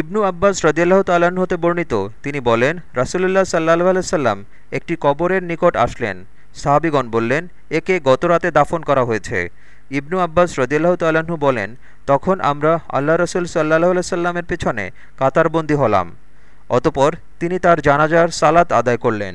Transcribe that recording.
ইবনু আব্বাস রদিয়াল্লাহ তাল্লাহ্ন হতে বর্ণিত। তিনি বলেন, রাসুলুল্লাহ সাল্লাহ আলাইসাল্লাম একটি কবরের নিকট আসলেন। সাহাবিগণ বললেন, একে গতরাতে দাফন করা হয়েছে। ইবনু আব্বাস রদিয়াল্লাহ তাল্লাহ্ন বলেন, তখন আমরা আল্লাহ রসুল সাল্লাহ সাল্লামের পেছনে কাতারবন্দি হলাম। অতপর তিনি তার জানাজার সালাত আদায় করলেন।